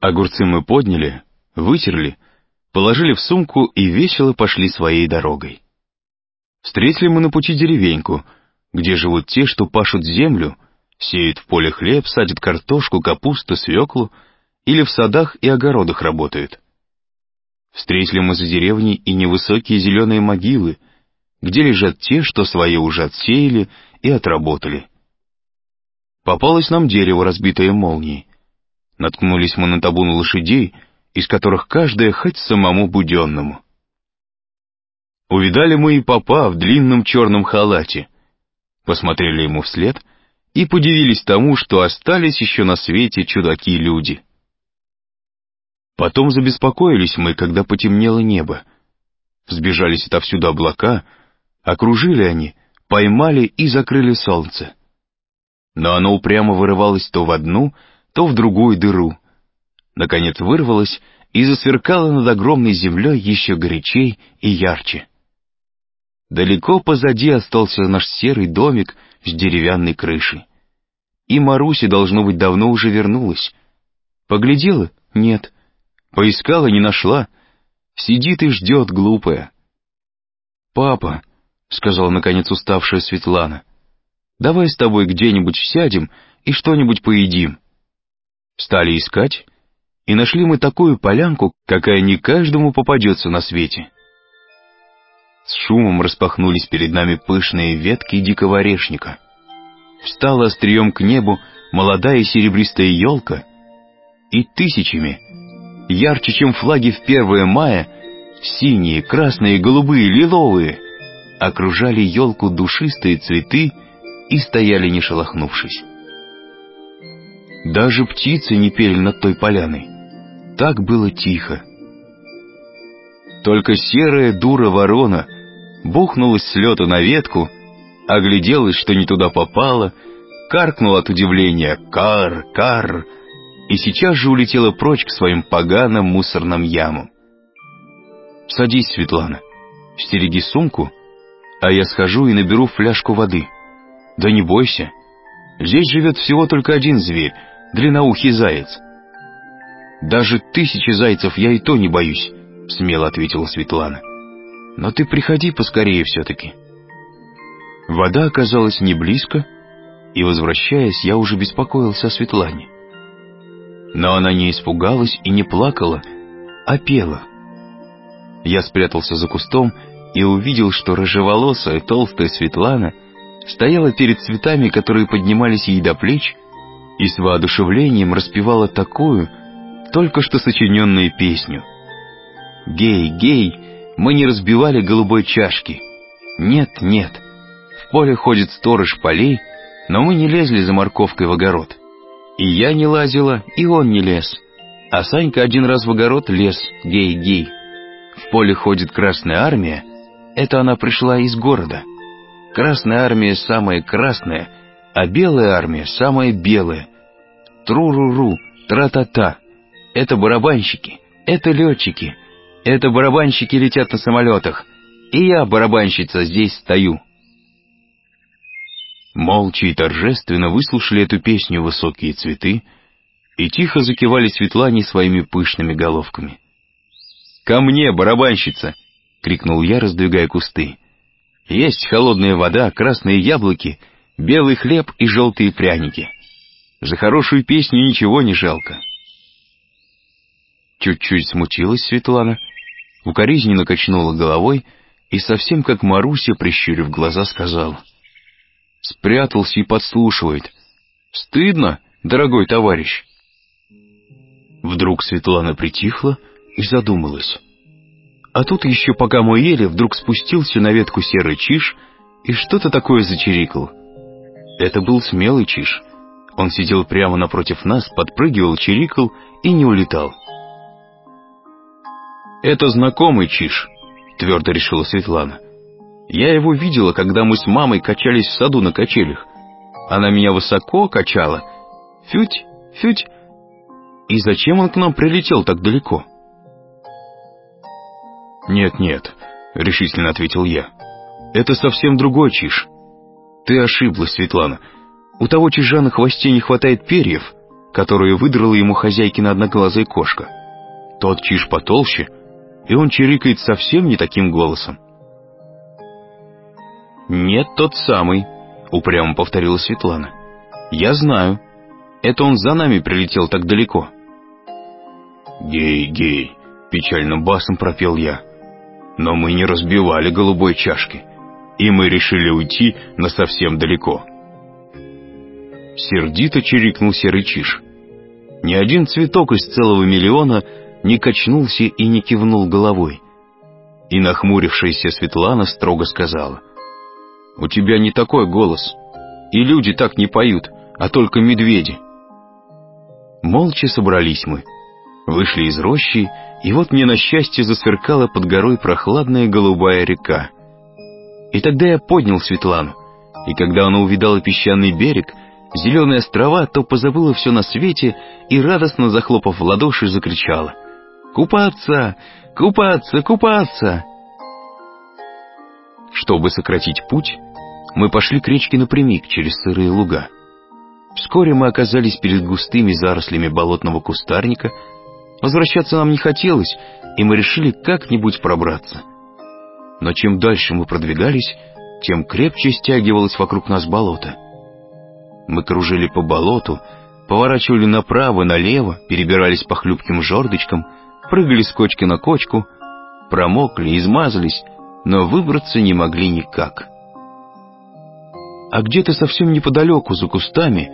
Огурцы мы подняли, вытерли, положили в сумку и весело пошли своей дорогой. Встретили мы на пути деревеньку, где живут те, что пашут землю, сеют в поле хлеб, садят картошку, капусту, свеклу или в садах и огородах работают. Встретили мы за деревней и невысокие зеленые могилы, где лежат те, что свои уже отсеяли и отработали. Попалось нам дерево, разбитое молнией. Наткнулись мы на табун лошадей, из которых каждая хоть самому буденному. Увидали мы и папа в длинном черном халате. Посмотрели ему вслед и подивились тому, что остались еще на свете чудаки-люди. Потом забеспокоились мы, когда потемнело небо. Сбежались отовсюду облака, окружили они, поймали и закрыли солнце. Но оно упрямо вырывалось то в одну, то в другую дыру. Наконец вырвалось и засверкало над огромной землей еще горячей и ярче. Далеко позади остался наш серый домик с деревянной крышей. И Маруся, должно быть, давно уже вернулась. Поглядела? Нет. Поискала, не нашла. Сидит и ждет, глупая. «Папа», — сказала наконец уставшая Светлана, — «давай с тобой где-нибудь сядем и что-нибудь поедим». Стали искать, и нашли мы такую полянку, какая не каждому попадется на свете. С шумом распахнулись перед нами пышные ветки дикого орешника. Встала острием к небу молодая серебристая елка, и тысячами, ярче, чем флаги в 1 мая, синие, красные, голубые, лиловые, окружали елку душистые цветы и стояли не шелохнувшись. Даже птицы не пели над той поляной. Так было тихо. Только серая дура ворона — бухнулась с лету на ветку, огляделась, что не туда попала, каркнула от удивления «Кар! Кар!» и сейчас же улетела прочь к своим поганым мусорным ямам. «Садись, Светлана, стереги сумку, а я схожу и наберу фляжку воды. Да не бойся, здесь живет всего только один зверь, длинноухий заяц». «Даже тысячи зайцев я и то не боюсь», — смело ответила Светлана. Но ты приходи поскорее все-таки. Вода оказалась не близко, и, возвращаясь, я уже беспокоился о Светлане. Но она не испугалась и не плакала, а пела. Я спрятался за кустом и увидел, что рыжеволосая толстая Светлана стояла перед цветами, которые поднимались ей до плеч, и с воодушевлением распевала такую, только что сочиненную песню. «Гей, гей, мы не разбивали голубой чашки. Нет, нет. В поле ходит сторож полей, но мы не лезли за морковкой в огород. И я не лазила, и он не лез. А Санька один раз в огород лез, гей-гей. В поле ходит Красная Армия. Это она пришла из города. Красная Армия самая красная, а Белая Армия самая белая. Тру-ру-ру, тра-та-та. Это барабанщики, это летчики, это барабанщики летят на самолетах, и я, барабанщица, здесь стою». Молча и торжественно выслушали эту песню «Высокие цветы» и тихо закивали Светлане своими пышными головками. «Ко мне, барабанщица!» — крикнул я, раздвигая кусты. «Есть холодная вода, красные яблоки, белый хлеб и желтые пряники. За хорошую песню ничего не жалко». Чуть-чуть смутилась Светлана — укоризненно качнула головой и совсем как Маруся, прищурив глаза, сказала. Спрятался и подслушивает. Стыдно, дорогой товарищ. Вдруг Светлана притихла и задумалась. А тут еще пока мы ели, вдруг спустился на ветку серый чиж и что-то такое зачирикал. Это был смелый чиж. Он сидел прямо напротив нас, подпрыгивал, чирикал и не улетал. «Это знакомый Чиж», — твердо решила Светлана. «Я его видела, когда мы с мамой качались в саду на качелях. Она меня высоко качала. Фють, фють. И зачем он к нам прилетел так далеко?» «Нет-нет», — решительно ответил я. «Это совсем другой Чиж. Ты ошиблась, Светлана. У того чижа на хвосте не хватает перьев, которую выдрала ему хозяйкина одноглазая кошка. Тот чиж потолще, и он чирикает совсем не таким голосом. «Нет, тот самый», — упрямо повторила Светлана. «Я знаю. Это он за нами прилетел так далеко». «Гей, гей», — печальным басом пропел я. «Но мы не разбивали голубой чашки, и мы решили уйти на совсем далеко». Сердито чирикнул серый чиж. Ни один цветок из целого миллиона не качнулся и не кивнул головой. И нахмурившаяся Светлана строго сказала. «У тебя не такой голос, и люди так не поют, а только медведи». Молча собрались мы. Вышли из рощи, и вот мне на счастье засверкала под горой прохладная голубая река. И тогда я поднял Светлану, и когда она увидала песчаный берег, зеленые острова, то позабыла все на свете и, радостно захлопав в ладоши, закричала «Купаться! Купаться! Купаться!» Чтобы сократить путь, мы пошли к речке напрямик через сырые луга. Вскоре мы оказались перед густыми зарослями болотного кустарника, Возвращаться нам не хотелось, и мы решили как-нибудь пробраться. Но чем дальше мы продвигались, тем крепче стягивалось вокруг нас болото. Мы кружили по болоту, поворачивали направо, налево, перебирались по хлюпким жердочкам, прыгали с кочки на кочку, промокли, измазались, но выбраться не могли никак. А где-то совсем неподалеку, за кустами,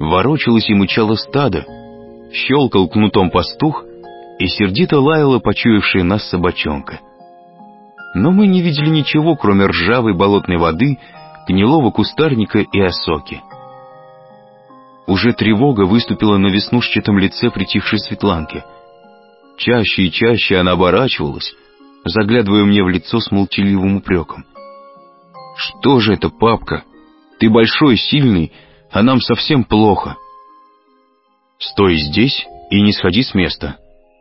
ворочалось и мычало стадо, щелкал кнутом пастух, и сердито лаяла почуявшая нас собачонка. Но мы не видели ничего, кроме ржавой болотной воды, гнилого кустарника и осоки. Уже тревога выступила на веснушчатом лице притихшей Светланки. Чаще и чаще она оборачивалась, заглядывая мне в лицо с молчаливым упреком. «Что же это, папка? Ты большой, сильный, а нам совсем плохо». «Стой здесь и не сходи с места»,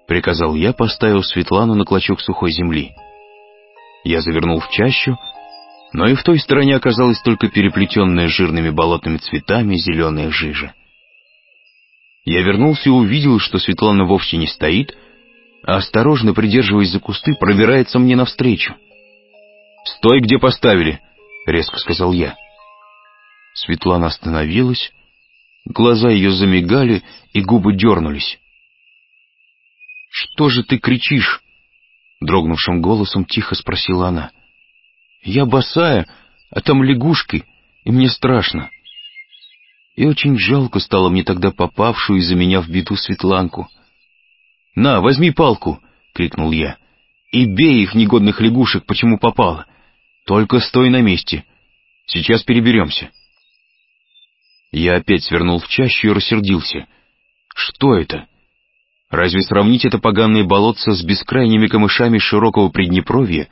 приказал я, поставив Светлану на клочок сухой земли. Я завернул в чащу, но и в той стороне оказалась только переплетенная жирными болотными цветами зеленая жижа. Я вернулся и увидел, что Светлана вовсе не стоит, а осторожно придерживаясь за кусты, пробирается мне навстречу. «Стой, где поставили!» — резко сказал я. Светлана остановилась, глаза ее замигали и губы дернулись. «Что же ты кричишь?» Дрогнувшим голосом тихо спросила она. «Я босая, а там лягушки, и мне страшно». И очень жалко стало мне тогда попавшую из-за меня в беду Светланку. «На, возьми палку!» — крикнул я. «И бей их, негодных лягушек, почему попало. Только стой на месте. Сейчас переберемся». Я опять свернул в чащу и рассердился. «Что это?» Разве сравнить это поганое болотце с бескрайними камышами широкого Приднепровья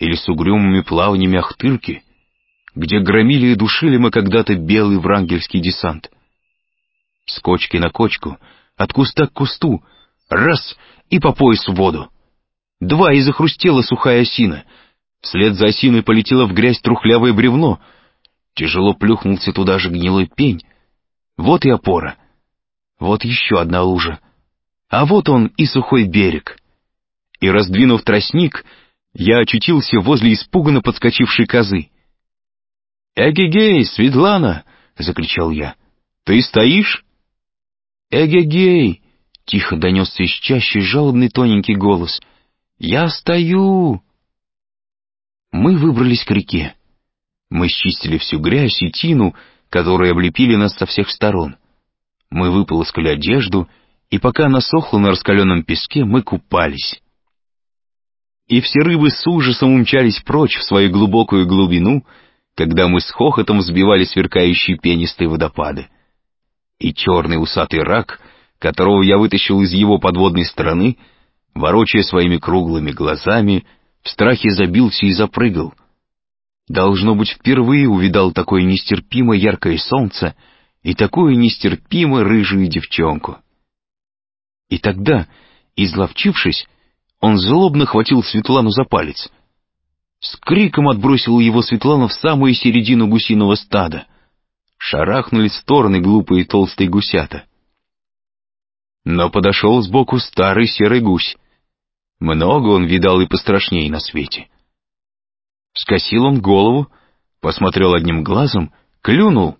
или с угрюмыми плавнями Ахтырки, где громили и душили мы когда-то белый врангельский десант? С кочки на кочку, от куста к кусту, раз — и по пояс в воду. Два — и захрустела сухая осина. Вслед за осиной полетело в грязь трухлявое бревно. Тяжело плюхнулся туда же гнилой пень. Вот и опора. Вот еще одна лужа — а вот он и сухой берег. И, раздвинув тростник, я очутился возле испуганно подскочившей козы. «Эгегей, Светлана!» — закричал я. «Ты стоишь?» «Эгегей!» — тихо донесся из чащи жалобный тоненький голос. «Я стою!» Мы выбрались к реке. Мы счистили всю грязь и тину, которые облепили нас со всех сторон. Мы выполоскали одежду и пока она сохла на раскаленном песке, мы купались. И все рыбы с ужасом умчались прочь в свою глубокую глубину, когда мы с хохотом взбивали сверкающие пенистые водопады. И черный усатый рак, которого я вытащил из его подводной стороны, ворочая своими круглыми глазами, в страхе забился и запрыгал. Должно быть, впервые увидал такое нестерпимо яркое солнце и такую нестерпимо рыжую девчонку. И тогда, изловчившись, он злобно хватил Светлану за палец. С криком отбросил его Светлана в самую середину гусиного стада. Шарахнули в стороны глупые толстые гусята. Но подошел сбоку старый серый гусь. Много он видал и пострашней на свете. Скосил он голову, посмотрел одним глазом, клюнул.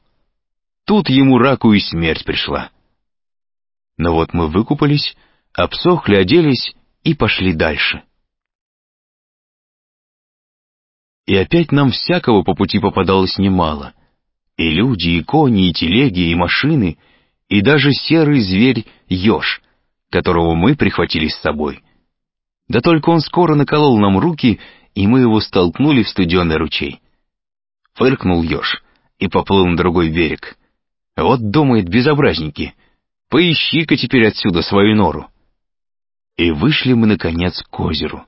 Тут ему раку и смерть пришла. Но вот мы выкупались, обсохли, оделись и пошли дальше. И опять нам всякого по пути попадалось немало. И люди, и кони, и телеги, и машины, и даже серый зверь-еж, которого мы прихватили с собой. Да только он скоро наколол нам руки, и мы его столкнули в студеный ручей. Фыркнул еж и поплыл на другой берег. Вот думает безобразники, поищи-ка теперь отсюда свою нору. И вышли мы, наконец, к озеру.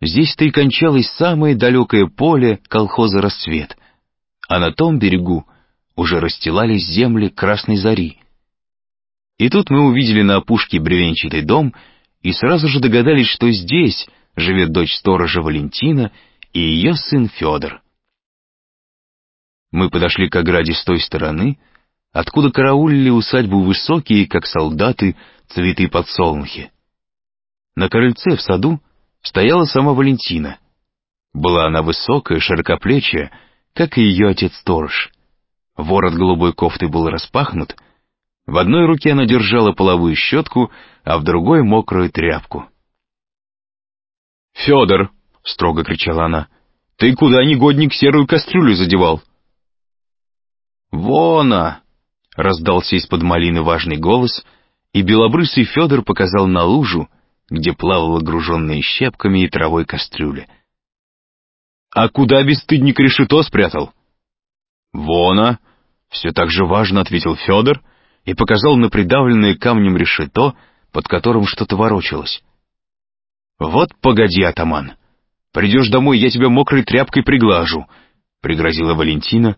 Здесь-то и кончалось самое далекое поле колхоза «Рассвет», а на том берегу уже расстилались земли красной зари. И тут мы увидели на опушке бревенчатый дом и сразу же догадались, что здесь живет дочь сторожа Валентина и ее сын Федор. Мы подошли к ограде с той стороны, откуда караулили усадьбу высокие, как солдаты, цветы подсолнухи. На крыльце в саду стояла сама Валентина. Была она высокая, широкоплечая, как и ее отец-сторож. Ворот голубой кофты был распахнут, в одной руке она держала половую щетку, а в другой — мокрую тряпку. «Федор!» — строго кричала она. «Ты куда, негодник, серую кастрюлю задевал?» «Вона!» — раздался из-под малины важный голос, и белобрысый Федор показал на лужу, где плавала груженная щепками и травой кастрюля. «А куда бесстыдник решето спрятал?» «Вона!» — все так же важно ответил Федор и показал на придавленное камнем решето, под которым что-то ворочалось. «Вот погоди, атаман! Придешь домой, я тебя мокрой тряпкой приглажу!» — пригрозила Валентина,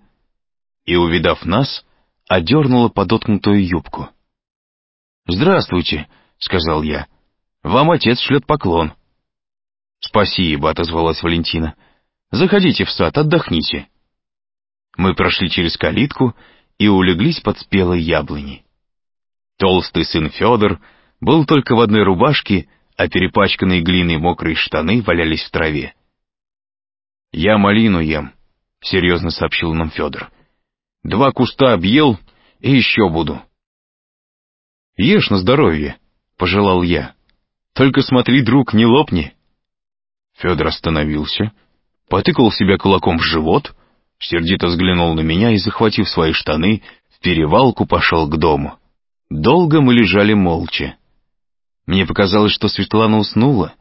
и, увидав нас, одернула подоткнутую юбку. «Здравствуйте», — сказал я. Вам отец шлет поклон». «Спасибо», — отозвалась Валентина. «Заходите в сад, отдохните». Мы прошли через калитку и улеглись под спелой яблони. Толстый сын Федор был только в одной рубашке, а перепачканные глиной мокрые штаны валялись в траве. «Я малину ем», — серьезно сообщил нам Федор. «Два куста объел и еще буду». «Ешь на здоровье», — пожелал я. Только смотри, друг, не лопни. Федор остановился, потыкал себя кулаком в живот, сердито взглянул на меня и, захватив свои штаны, в перевалку пошел к дому. Долго мы лежали молча. Мне показалось, что Светлана уснула.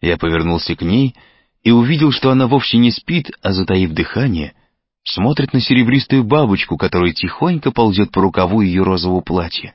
Я повернулся к ней и увидел, что она вовсе не спит, а, затаив дыхание, смотрит на серебристую бабочку, которая тихонько ползет по рукаву ее розового платья.